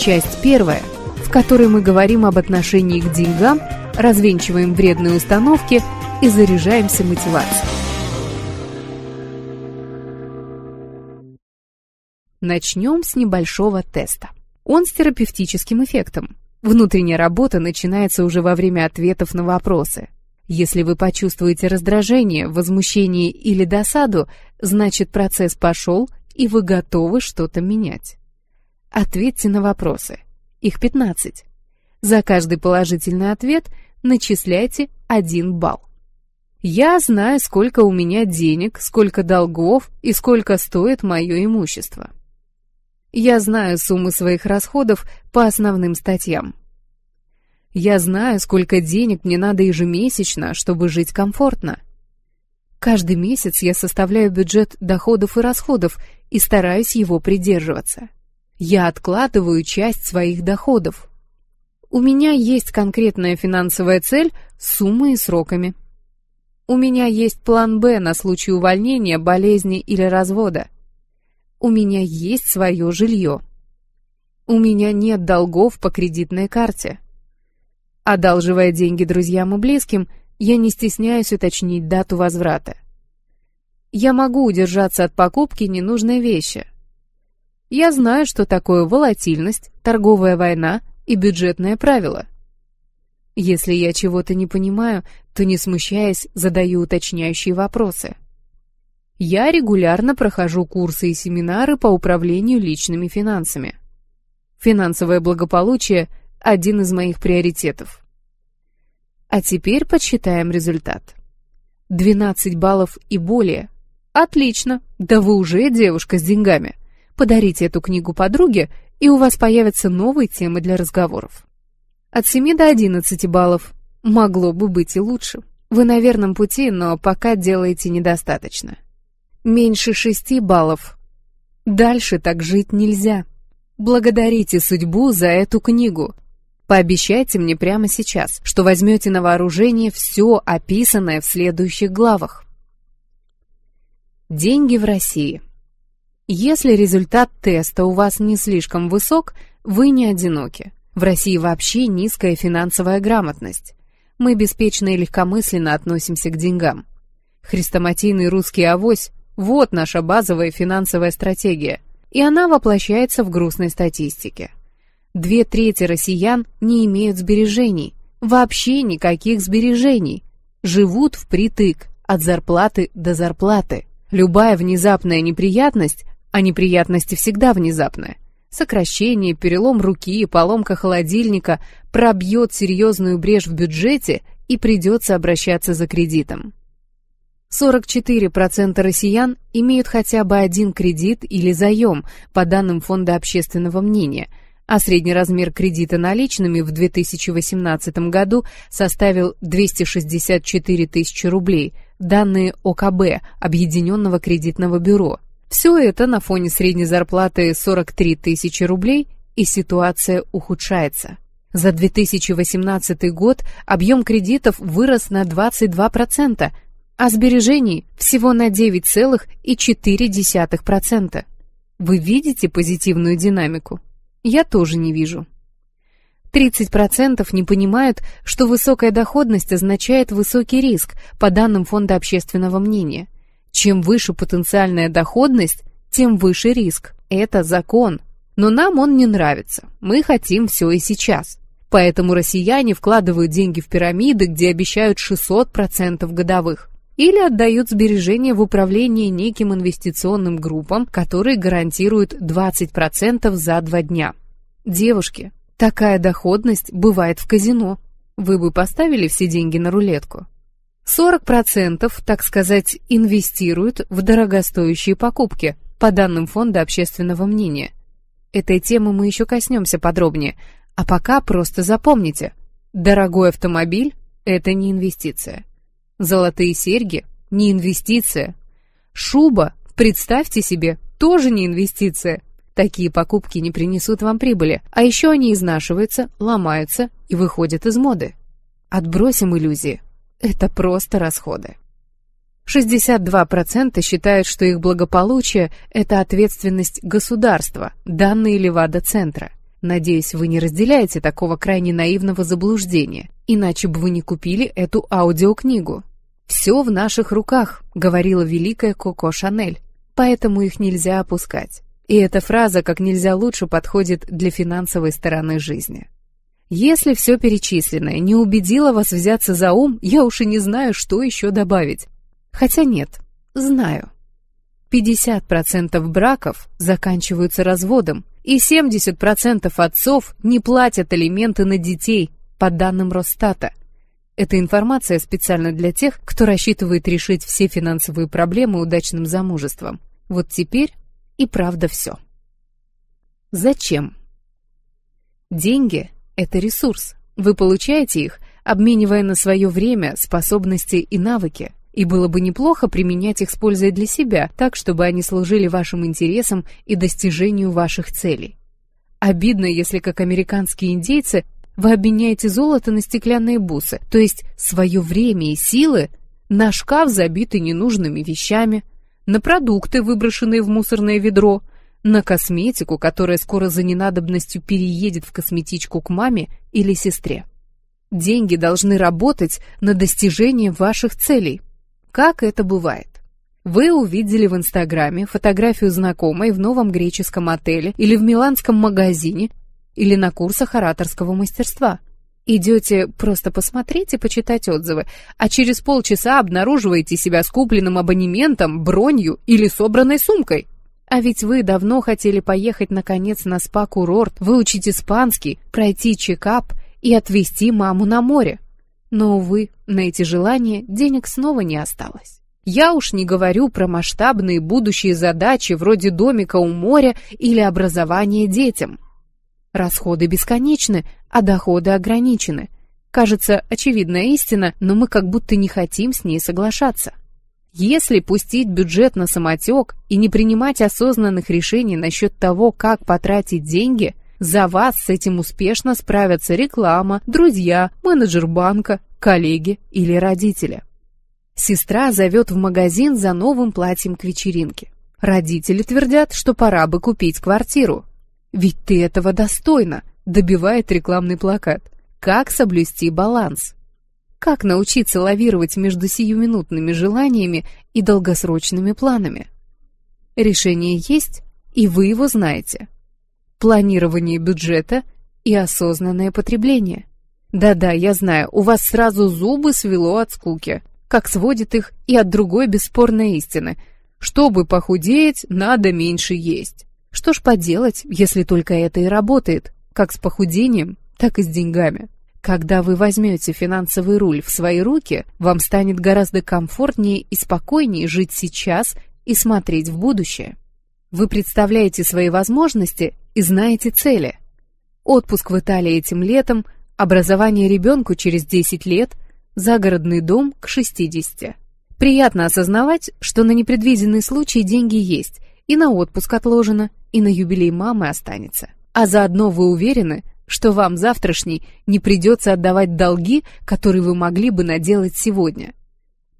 Часть первая, в которой мы говорим об отношении к деньгам, развенчиваем вредные установки и заряжаемся мотивацией. Начнем с небольшого теста. Он с терапевтическим эффектом. Внутренняя работа начинается уже во время ответов на вопросы. Если вы почувствуете раздражение, возмущение или досаду, значит процесс пошел, и вы готовы что-то менять. Ответьте на вопросы. Их 15. За каждый положительный ответ начисляйте 1 балл. Я знаю, сколько у меня денег, сколько долгов и сколько стоит мое имущество. Я знаю суммы своих расходов по основным статьям. Я знаю, сколько денег мне надо ежемесячно, чтобы жить комфортно. Каждый месяц я составляю бюджет доходов и расходов и стараюсь его придерживаться. Я откладываю часть своих доходов. У меня есть конкретная финансовая цель с суммой и сроками. У меня есть план «Б» на случай увольнения, болезни или развода. У меня есть свое жилье. У меня нет долгов по кредитной карте. Одалживая деньги друзьям и близким, я не стесняюсь уточнить дату возврата. Я могу удержаться от покупки ненужной вещи. Я знаю, что такое волатильность, торговая война и бюджетное правило. Если я чего-то не понимаю, то не смущаясь, задаю уточняющие вопросы. Я регулярно прохожу курсы и семинары по управлению личными финансами. Финансовое благополучие – один из моих приоритетов. А теперь подсчитаем результат. 12 баллов и более. Отлично, да вы уже девушка с деньгами. Подарите эту книгу подруге, и у вас появятся новые темы для разговоров. От 7 до 11 баллов. Могло бы быть и лучше. Вы на верном пути, но пока делаете недостаточно. Меньше 6 баллов. Дальше так жить нельзя. Благодарите судьбу за эту книгу. Пообещайте мне прямо сейчас, что возьмете на вооружение все описанное в следующих главах. Деньги в России. Если результат теста у вас не слишком высок, вы не одиноки. В России вообще низкая финансовая грамотность. Мы беспечно и легкомысленно относимся к деньгам. Хрестоматийный русский авось – вот наша базовая финансовая стратегия, и она воплощается в грустной статистике – Две трети россиян не имеют сбережений, вообще никаких сбережений. Живут впритык, от зарплаты до зарплаты. Любая внезапная неприятность, а неприятности всегда внезапные, сокращение, перелом руки, поломка холодильника пробьет серьезную брешь в бюджете и придется обращаться за кредитом. 44% россиян имеют хотя бы один кредит или заем, по данным Фонда общественного мнения – а средний размер кредита наличными в 2018 году составил 264 тысячи рублей, данные ОКБ, Объединенного кредитного бюро. Все это на фоне средней зарплаты 43 тысячи рублей, и ситуация ухудшается. За 2018 год объем кредитов вырос на 22%, а сбережений всего на 9,4%. Вы видите позитивную динамику? Я тоже не вижу. 30% не понимают, что высокая доходность означает высокий риск, по данным Фонда общественного мнения. Чем выше потенциальная доходность, тем выше риск. Это закон. Но нам он не нравится. Мы хотим все и сейчас. Поэтому россияне вкладывают деньги в пирамиды, где обещают 600% годовых. Или отдают сбережения в управление неким инвестиционным группам, которые гарантируют 20% за два дня. Девушки, такая доходность бывает в казино. Вы бы поставили все деньги на рулетку? 40%, так сказать, инвестируют в дорогостоящие покупки, по данным Фонда общественного мнения. Этой темы мы еще коснемся подробнее, а пока просто запомните, дорогой автомобиль – это не инвестиция. Золотые серьги – не инвестиция. Шуба, представьте себе, тоже не инвестиция. Такие покупки не принесут вам прибыли, а еще они изнашиваются, ломаются и выходят из моды. Отбросим иллюзии. Это просто расходы. 62% считают, что их благополучие – это ответственность государства, данные Левада-центра. Надеюсь, вы не разделяете такого крайне наивного заблуждения, иначе бы вы не купили эту аудиокнигу. «Все в наших руках», — говорила великая Коко Шанель, поэтому их нельзя опускать. И эта фраза как нельзя лучше подходит для финансовой стороны жизни. Если все перечисленное не убедило вас взяться за ум, я уж и не знаю, что еще добавить. Хотя нет, знаю. 50% браков заканчиваются разводом, и 70% отцов не платят алименты на детей, по данным Росстата. Эта информация специально для тех, кто рассчитывает решить все финансовые проблемы удачным замужеством. Вот теперь и правда все. Зачем? Деньги – это ресурс. Вы получаете их, обменивая на свое время, способности и навыки – и было бы неплохо применять их с пользой для себя, так, чтобы они служили вашим интересам и достижению ваших целей. Обидно, если, как американские индейцы, вы обменяете золото на стеклянные бусы, то есть свое время и силы на шкаф, забитый ненужными вещами, на продукты, выброшенные в мусорное ведро, на косметику, которая скоро за ненадобностью переедет в косметичку к маме или сестре. Деньги должны работать на достижение ваших целей – как это бывает? Вы увидели в Инстаграме фотографию знакомой в новом греческом отеле или в миланском магазине или на курсах ораторского мастерства. Идете просто посмотреть и почитать отзывы, а через полчаса обнаруживаете себя с купленным абонементом, бронью или собранной сумкой. А ведь вы давно хотели поехать наконец на спа-курорт, выучить испанский, пройти чекап и отвезти маму на море. Но, увы, на эти желания денег снова не осталось. Я уж не говорю про масштабные будущие задачи вроде домика у моря или образования детям. Расходы бесконечны, а доходы ограничены. Кажется, очевидная истина, но мы как будто не хотим с ней соглашаться. Если пустить бюджет на самотек и не принимать осознанных решений насчет того, как потратить деньги, за вас с этим успешно справятся реклама, друзья, менеджер банка, коллеги или родители. Сестра зовет в магазин за новым платьем к вечеринке. Родители твердят, что пора бы купить квартиру. «Ведь ты этого достойна», — добивает рекламный плакат. Как соблюсти баланс? Как научиться лавировать между сиюминутными желаниями и долгосрочными планами? Решение есть, и вы его знаете планирование бюджета и осознанное потребление. Да-да, я знаю, у вас сразу зубы свело от скуки, как сводит их и от другой бесспорной истины. Чтобы похудеть, надо меньше есть. Что ж поделать, если только это и работает, как с похудением, так и с деньгами. Когда вы возьмете финансовый руль в свои руки, вам станет гораздо комфортнее и спокойнее жить сейчас и смотреть в будущее. Вы представляете свои возможности и знаете цели. Отпуск в Италии этим летом, образование ребенку через 10 лет, загородный дом к 60. Приятно осознавать, что на непредвиденный случай деньги есть, и на отпуск отложено, и на юбилей мамы останется. А заодно вы уверены, что вам завтрашний не придется отдавать долги, которые вы могли бы наделать сегодня.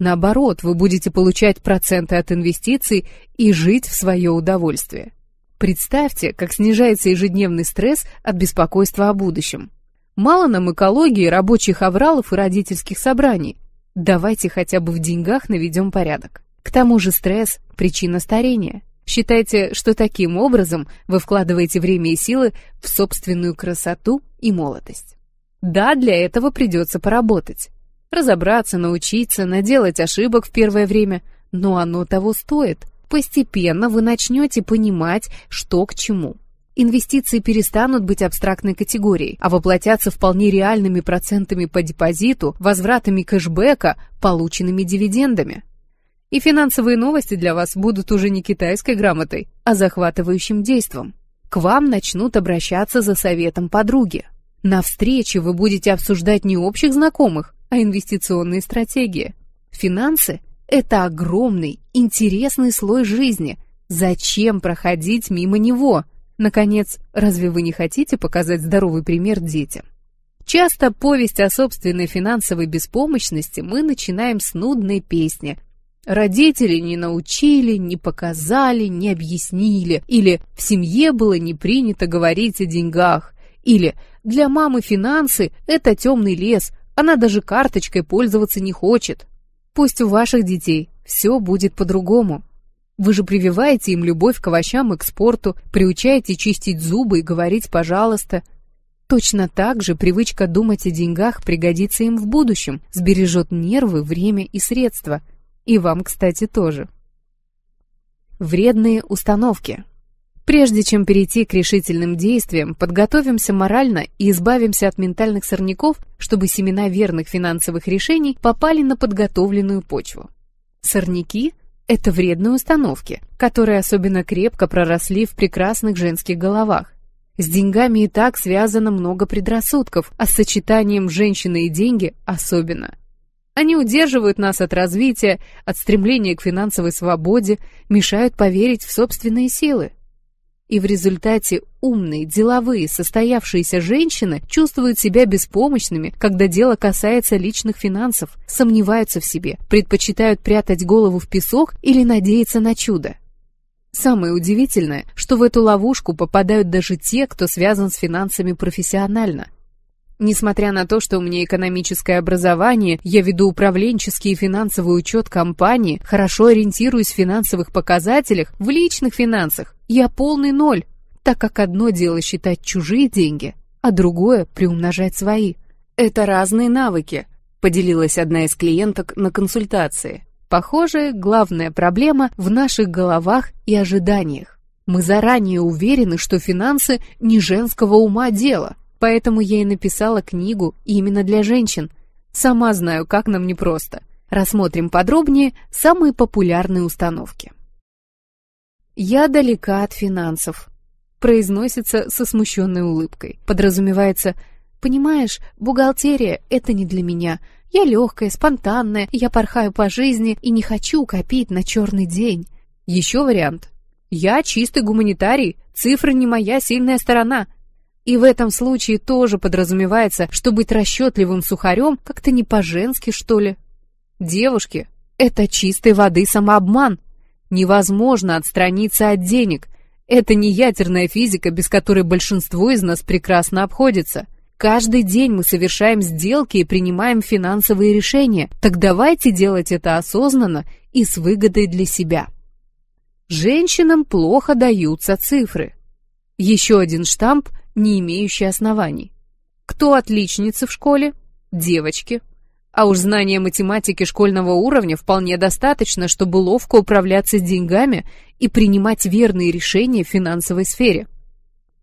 Наоборот, вы будете получать проценты от инвестиций и жить в свое удовольствие. Представьте, как снижается ежедневный стресс от беспокойства о будущем. Мало нам экологии, рабочих авралов и родительских собраний. Давайте хотя бы в деньгах наведем порядок. К тому же стресс – причина старения. Считайте, что таким образом вы вкладываете время и силы в собственную красоту и молодость. Да, для этого придется поработать. Разобраться, научиться, наделать ошибок в первое время, но оно того стоит. Постепенно вы начнете понимать, что к чему. Инвестиции перестанут быть абстрактной категорией, а воплотятся вполне реальными процентами по депозиту, возвратами кэшбэка, полученными дивидендами. И финансовые новости для вас будут уже не китайской грамотой, а захватывающим действом. К вам начнут обращаться за советом подруги. На встрече вы будете обсуждать не общих знакомых, а инвестиционные стратегии. Финансы – это огромный, интересный слой жизни. Зачем проходить мимо него? Наконец, разве вы не хотите показать здоровый пример детям? Часто повесть о собственной финансовой беспомощности мы начинаем с нудной песни. Родители не научили, не показали, не объяснили, или в семье было не принято говорить о деньгах, или для мамы финансы – это темный лес, она даже карточкой пользоваться не хочет. Пусть у ваших детей все будет по-другому. Вы же прививаете им любовь к овощам и к спорту, приучаете чистить зубы и говорить «пожалуйста». Точно так же привычка думать о деньгах пригодится им в будущем, сбережет нервы, время и средства. И вам, кстати, тоже. Вредные установки. Прежде чем перейти к решительным действиям, подготовимся морально и избавимся от ментальных сорняков, чтобы семена верных финансовых решений попали на подготовленную почву. Сорняки – это вредные установки, которые особенно крепко проросли в прекрасных женских головах. С деньгами и так связано много предрассудков, а с сочетанием женщины и деньги особенно. Они удерживают нас от развития, от стремления к финансовой свободе, мешают поверить в собственные силы. И в результате умные, деловые, состоявшиеся женщины чувствуют себя беспомощными, когда дело касается личных финансов, сомневаются в себе, предпочитают прятать голову в песок или надеяться на чудо. Самое удивительное, что в эту ловушку попадают даже те, кто связан с финансами профессионально – Несмотря на то, что у меня экономическое образование, я веду управленческий и финансовый учет компании, хорошо ориентируюсь в финансовых показателях, в личных финансах, я полный ноль, так как одно дело считать чужие деньги, а другое – приумножать свои. Это разные навыки, поделилась одна из клиенток на консультации. Похоже, главная проблема в наших головах и ожиданиях. Мы заранее уверены, что финансы не женского ума дело, Поэтому я и написала книгу именно для женщин. Сама знаю, как нам непросто. Рассмотрим подробнее самые популярные установки. «Я далека от финансов», произносится со смущенной улыбкой. Подразумевается «Понимаешь, бухгалтерия — это не для меня. Я легкая, спонтанная, я порхаю по жизни и не хочу копить на черный день». Еще вариант. «Я чистый гуманитарий, цифры не моя сильная сторона. И в этом случае тоже подразумевается, что быть расчетливым сухарем как-то не по-женски, что ли. Девушки, это чистой воды самообман. Невозможно отстраниться от денег. Это не ядерная физика, без которой большинство из нас прекрасно обходится. Каждый день мы совершаем сделки и принимаем финансовые решения. Так давайте делать это осознанно и с выгодой для себя. Женщинам плохо даются цифры. Еще один штамп не имеющие оснований. Кто отличницы в школе? Девочки. А уж знания математики школьного уровня вполне достаточно, чтобы ловко управляться с деньгами и принимать верные решения в финансовой сфере.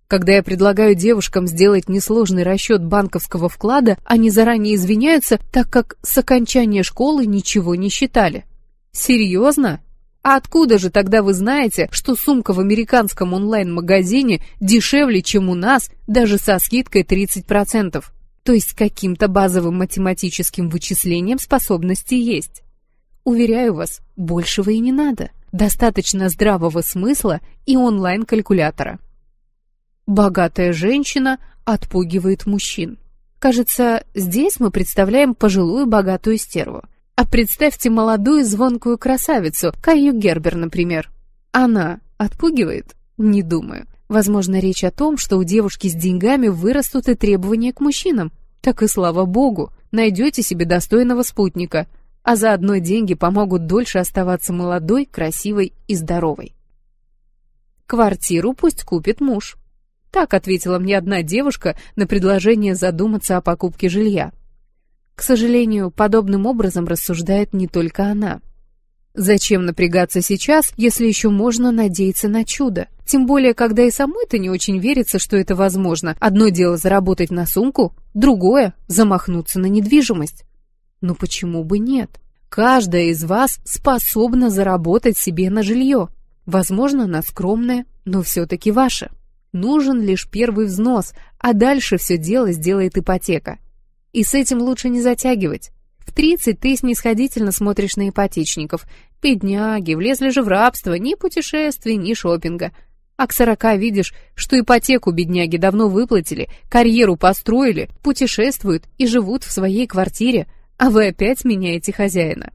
Когда я предлагаю девушкам сделать несложный расчет банковского вклада, они заранее извиняются, так как с окончания школы ничего не считали. Серьезно? А откуда же тогда вы знаете, что сумка в американском онлайн-магазине дешевле, чем у нас, даже со скидкой 30%? То есть каким-то базовым математическим вычислением способности есть. Уверяю вас, большего и не надо. Достаточно здравого смысла и онлайн-калькулятора. Богатая женщина отпугивает мужчин. Кажется, здесь мы представляем пожилую богатую стерву – а представьте молодую звонкую красавицу, Каю Гербер, например. Она отпугивает? Не думаю. Возможно, речь о том, что у девушки с деньгами вырастут и требования к мужчинам. Так и слава богу, найдете себе достойного спутника, а заодно деньги помогут дольше оставаться молодой, красивой и здоровой. Квартиру пусть купит муж. Так ответила мне одна девушка на предложение задуматься о покупке жилья. К сожалению, подобным образом рассуждает не только она. Зачем напрягаться сейчас, если еще можно надеяться на чудо? Тем более, когда и самой-то не очень верится, что это возможно. Одно дело заработать на сумку, другое – замахнуться на недвижимость. Но почему бы нет? Каждая из вас способна заработать себе на жилье. Возможно, она скромная, но все-таки ваша. Нужен лишь первый взнос, а дальше все дело сделает ипотека. И с этим лучше не затягивать. В 30 ты снисходительно смотришь на ипотечников. Бедняги, влезли же в рабство, ни путешествий, ни шопинга. А к 40 видишь, что ипотеку бедняги давно выплатили, карьеру построили, путешествуют и живут в своей квартире, а вы опять меняете хозяина.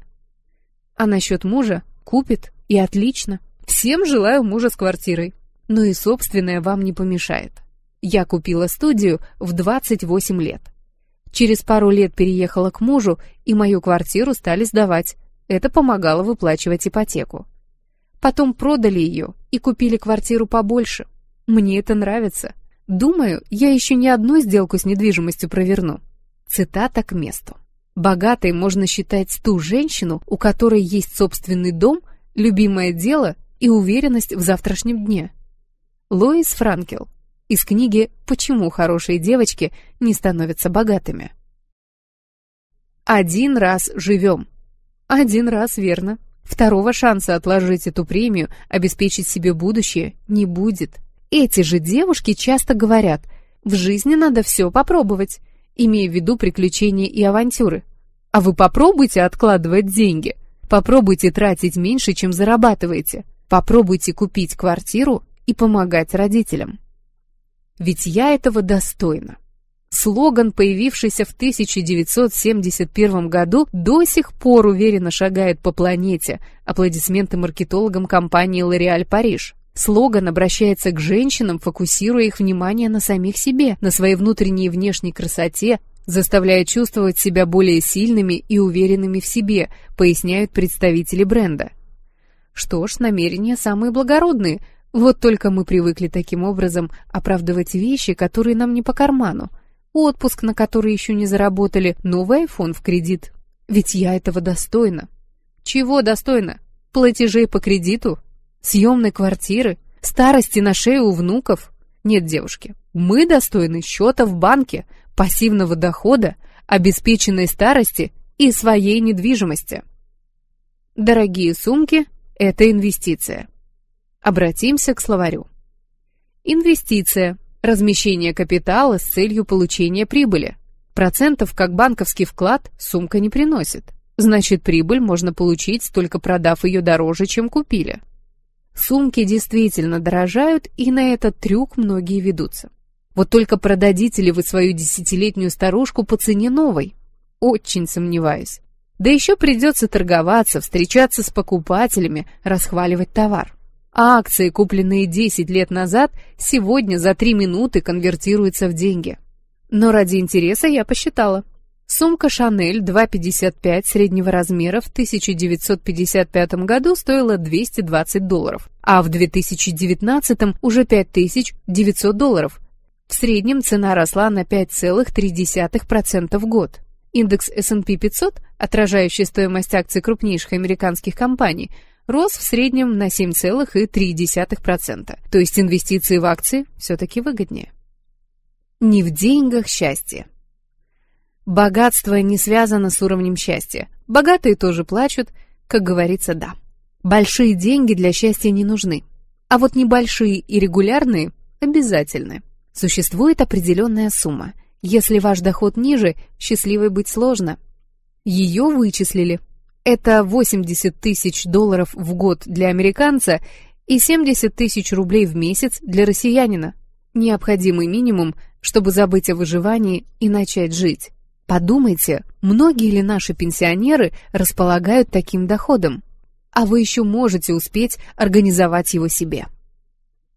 А насчет мужа купит и отлично. Всем желаю мужа с квартирой. Но и собственная вам не помешает. Я купила студию в 28 лет. Через пару лет переехала к мужу, и мою квартиру стали сдавать. Это помогало выплачивать ипотеку. Потом продали ее и купили квартиру побольше. Мне это нравится. Думаю, я еще не одну сделку с недвижимостью проверну. Цитата к месту. Богатой можно считать ту женщину, у которой есть собственный дом, любимое дело и уверенность в завтрашнем дне. Лоис Франкел из книги «Почему хорошие девочки не становятся богатыми». Один раз живем. Один раз, верно. Второго шанса отложить эту премию, обеспечить себе будущее, не будет. Эти же девушки часто говорят, в жизни надо все попробовать, имея в виду приключения и авантюры. А вы попробуйте откладывать деньги, попробуйте тратить меньше, чем зарабатываете, попробуйте купить квартиру и помогать родителям. Ведь я этого достойна. Слоган, появившийся в 1971 году, до сих пор уверенно шагает по планете. Аплодисменты маркетологам компании L'Oréal Париж. Слоган обращается к женщинам, фокусируя их внимание на самих себе, на своей внутренней и внешней красоте, заставляя чувствовать себя более сильными и уверенными в себе, поясняют представители бренда. Что ж, намерения самые благородные, вот только мы привыкли таким образом оправдывать вещи, которые нам не по карману – отпуск, на который еще не заработали, новый айфон в кредит. Ведь я этого достойна. Чего достойна? Платежей по кредиту? Съемной квартиры? Старости на шее у внуков? Нет, девушки, мы достойны счета в банке, пассивного дохода, обеспеченной старости и своей недвижимости. Дорогие сумки – это инвестиция. Обратимся к словарю. Инвестиция Размещение капитала с целью получения прибыли. Процентов, как банковский вклад, сумка не приносит. Значит, прибыль можно получить, только продав ее дороже, чем купили. Сумки действительно дорожают, и на этот трюк многие ведутся. Вот только продадите ли вы свою десятилетнюю старушку по цене новой? Очень сомневаюсь. Да еще придется торговаться, встречаться с покупателями, расхваливать товар. А акции, купленные 10 лет назад, сегодня за 3 минуты конвертируются в деньги. Но ради интереса я посчитала. Сумка Шанель 2,55 среднего размера в 1955 году стоила 220 долларов, а в 2019 уже 5900 долларов. В среднем цена росла на 5,3% в год. Индекс S&P 500, отражающий стоимость акций крупнейших американских компаний, рос в среднем на 7,3%, то есть инвестиции в акции все-таки выгоднее. Не в деньгах счастье. Богатство не связано с уровнем счастья. Богатые тоже плачут, как говорится, да. Большие деньги для счастья не нужны, а вот небольшие и регулярные обязательны. Существует определенная сумма. Если ваш доход ниже, счастливой быть сложно. Ее вычислили – это 80 тысяч долларов в год для американца и 70 тысяч рублей в месяц для россиянина. Необходимый минимум, чтобы забыть о выживании и начать жить. Подумайте, многие ли наши пенсионеры располагают таким доходом? А вы еще можете успеть организовать его себе.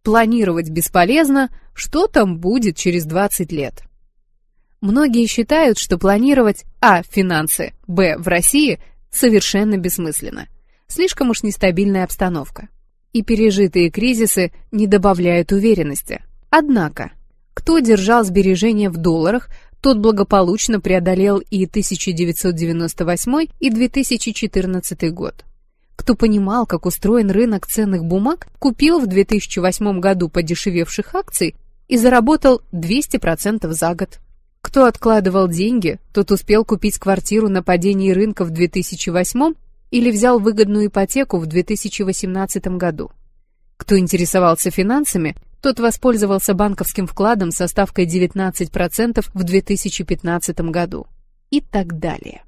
Планировать бесполезно, что там будет через 20 лет. Многие считают, что планировать а. финансы, б. в России – совершенно бессмысленно. Слишком уж нестабильная обстановка. И пережитые кризисы не добавляют уверенности. Однако, кто держал сбережения в долларах, тот благополучно преодолел и 1998 и 2014 год. Кто понимал, как устроен рынок ценных бумаг, купил в 2008 году подешевевших акций и заработал 200% за год. Кто откладывал деньги, тот успел купить квартиру на падении рынка в 2008 или взял выгодную ипотеку в 2018 году. Кто интересовался финансами, тот воспользовался банковским вкладом со ставкой 19% в 2015 году. И так далее.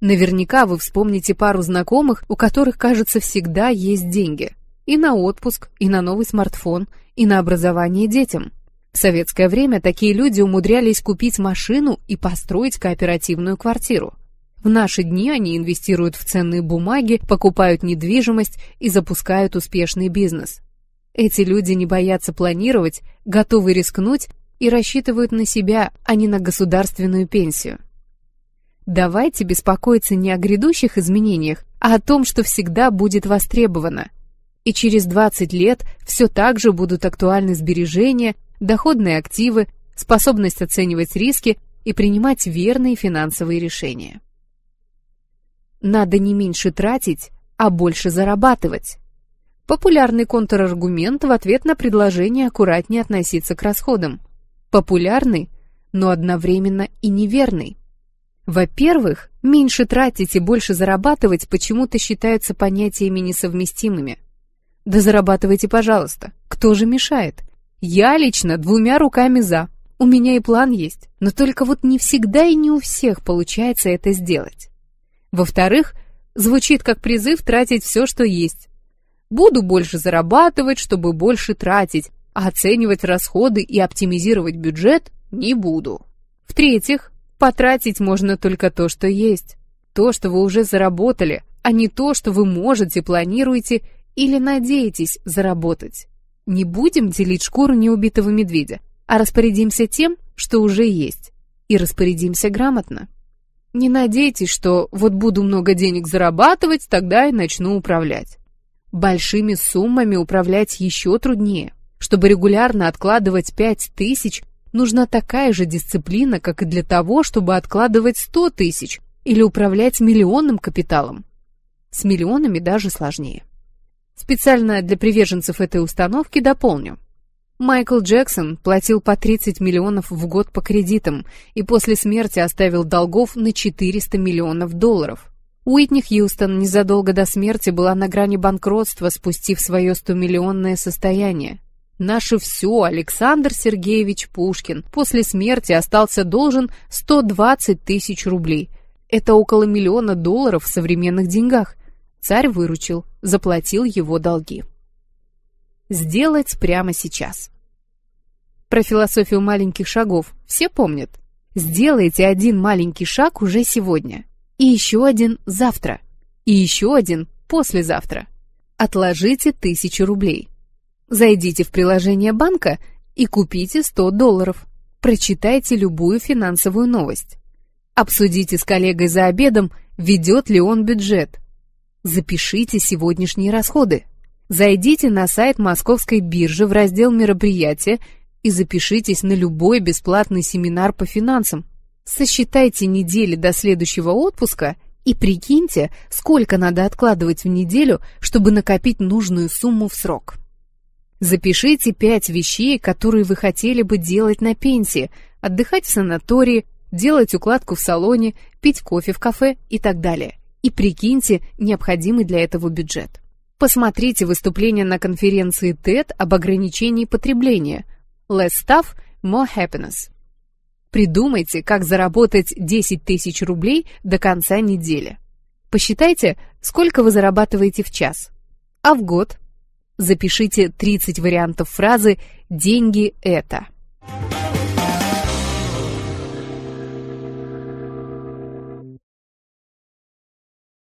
Наверняка вы вспомните пару знакомых, у которых, кажется, всегда есть деньги. И на отпуск, и на новый смартфон, и на образование детям. В советское время такие люди умудрялись купить машину и построить кооперативную квартиру. В наши дни они инвестируют в ценные бумаги, покупают недвижимость и запускают успешный бизнес. Эти люди не боятся планировать, готовы рискнуть и рассчитывают на себя, а не на государственную пенсию. Давайте беспокоиться не о грядущих изменениях, а о том, что всегда будет востребовано. И через 20 лет все так же будут актуальны сбережения, доходные активы, способность оценивать риски и принимать верные финансовые решения. Надо не меньше тратить, а больше зарабатывать. Популярный контраргумент в ответ на предложение аккуратнее относиться к расходам. Популярный, но одновременно и неверный. Во-первых, меньше тратить и больше зарабатывать почему-то считаются понятиями несовместимыми. Да зарабатывайте, пожалуйста, кто же мешает? Я лично двумя руками за. У меня и план есть, но только вот не всегда и не у всех получается это сделать. Во-вторых, звучит как призыв тратить все, что есть, Буду больше зарабатывать, чтобы больше тратить, а оценивать расходы и оптимизировать бюджет не буду. В-третьих, потратить можно только то, что есть. То, что вы уже заработали, а не то, что вы можете, планируете или надеетесь заработать. Не будем делить шкуру неубитого медведя, а распорядимся тем, что уже есть. И распорядимся грамотно. Не надейтесь, что вот буду много денег зарабатывать, тогда и начну управлять. Большими суммами управлять еще труднее. Чтобы регулярно откладывать 5 тысяч, нужна такая же дисциплина, как и для того, чтобы откладывать 100 тысяч или управлять миллионным капиталом. С миллионами даже сложнее. Специально для приверженцев этой установки дополню. Майкл Джексон платил по 30 миллионов в год по кредитам и после смерти оставил долгов на 400 миллионов долларов. Уитни Хьюстон незадолго до смерти была на грани банкротства, спустив свое стомиллионное состояние. Наше все Александр Сергеевич Пушкин после смерти остался должен 120 тысяч рублей. Это около миллиона долларов в современных деньгах. Царь выручил, заплатил его долги. Сделать прямо сейчас. Про философию маленьких шагов все помнят. Сделайте один маленький шаг уже сегодня – и еще один завтра, и еще один послезавтра. Отложите тысячу рублей. Зайдите в приложение банка и купите 100 долларов. Прочитайте любую финансовую новость. Обсудите с коллегой за обедом, ведет ли он бюджет. Запишите сегодняшние расходы. Зайдите на сайт Московской биржи в раздел «Мероприятия» и запишитесь на любой бесплатный семинар по финансам. Сосчитайте недели до следующего отпуска и прикиньте, сколько надо откладывать в неделю, чтобы накопить нужную сумму в срок. Запишите пять вещей, которые вы хотели бы делать на пенсии, отдыхать в санатории, делать укладку в салоне, пить кофе в кафе и так далее. И прикиньте необходимый для этого бюджет. Посмотрите выступление на конференции TED об ограничении потребления «Less stuff, more happiness». Придумайте, как заработать 10 тысяч рублей до конца недели. Посчитайте, сколько вы зарабатываете в час. А в год? Запишите 30 вариантов фразы «деньги – это».